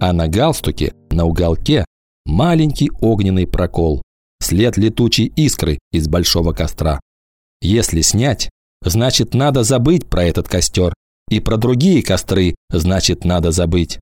а на галстуке, на уголке, маленький огненный прокол, след летучей искры из большого костра. Если снять, значит надо забыть про этот костер, и про другие костры, значит надо забыть.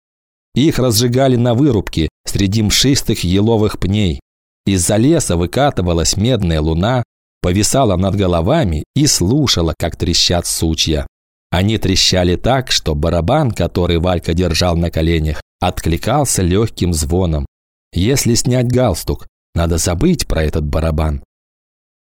Их разжигали на вырубке среди мшистых еловых пней. Из-за леса выкатывалась медная луна, повисала над головами и слушала, как трещат сучья. Они трещали так, что барабан, который Валька держал на коленях, откликался легким звоном. Если снять галстук, надо забыть про этот барабан.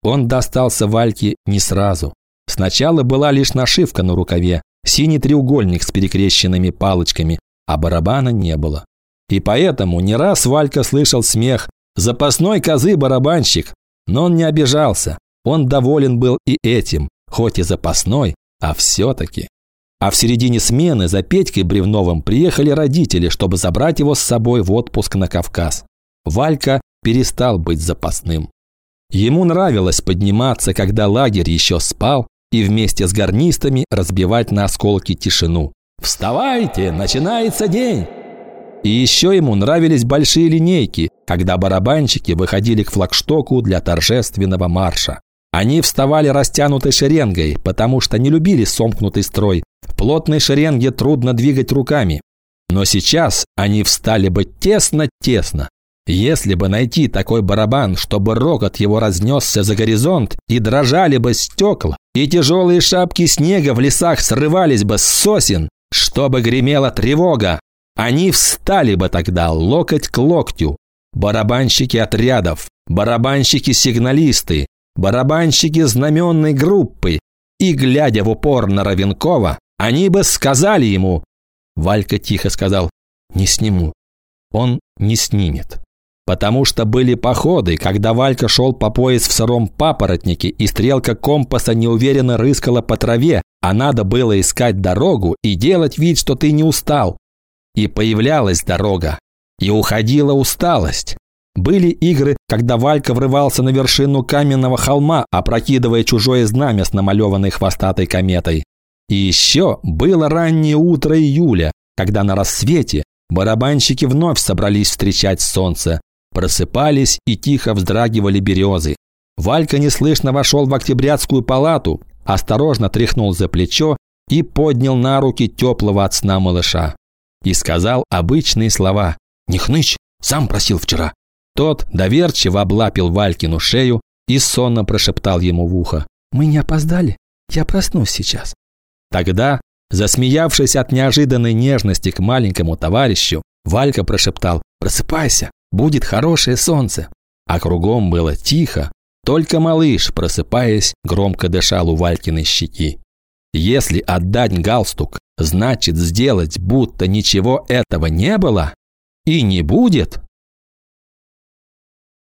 Он достался Вальке не сразу. Сначала была лишь нашивка на рукаве, синий треугольник с перекрещенными палочками, а барабана не было. И поэтому не раз Валька слышал смех «Запасной козы барабанщик», но он не обижался. Он доволен был и этим, хоть и запасной, а все-таки. А в середине смены за Петькой Бревновым приехали родители, чтобы забрать его с собой в отпуск на Кавказ. Валька перестал быть запасным. Ему нравилось подниматься, когда лагерь еще спал, и вместе с гарнистами разбивать на осколки тишину. «Вставайте, начинается день!» И еще ему нравились большие линейки, когда барабанщики выходили к флагштоку для торжественного марша. Они вставали растянутой шеренгой, потому что не любили сомкнутый строй. В плотной шеренге трудно двигать руками. Но сейчас они встали бы тесно-тесно. Если бы найти такой барабан, чтобы рокот его разнесся за горизонт, и дрожали бы стекла, и тяжелые шапки снега в лесах срывались бы с сосен, чтобы гремела тревога, они встали бы тогда локоть к локтю. Барабанщики отрядов, барабанщики-сигналисты, барабанщики знаменной группы, и, глядя в упор на Равенкова, они бы сказали ему, Валька тихо сказал, не сниму. Он не снимет. Потому что были походы, когда Валька шел по пояс в сыром папоротнике, и стрелка компаса неуверенно рыскала по траве, а надо было искать дорогу и делать вид, что ты не устал. И появлялась дорога, и уходила усталость. Были игры, когда Валька врывался на вершину каменного холма, опрокидывая чужое знамя с намалеванной хвостатой кометой. И еще было раннее утро июля, когда на рассвете барабанщики вновь собрались встречать солнце. Просыпались и тихо вздрагивали березы. Валька неслышно вошел в октябрятскую палату, осторожно тряхнул за плечо и поднял на руки теплого от сна малыша. И сказал обычные слова «Не хнычь, сам просил вчера». Тот доверчиво облапил Валькину шею и сонно прошептал ему в ухо. «Мы не опоздали? Я проснусь сейчас». Тогда, засмеявшись от неожиданной нежности к маленькому товарищу, Валька прошептал «Просыпайся, будет хорошее солнце». А кругом было тихо, только малыш, просыпаясь, громко дышал у Валькиной щеки. Если отдать галстук, значит сделать, будто ничего этого не было и не будет,